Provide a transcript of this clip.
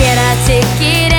get a ticket.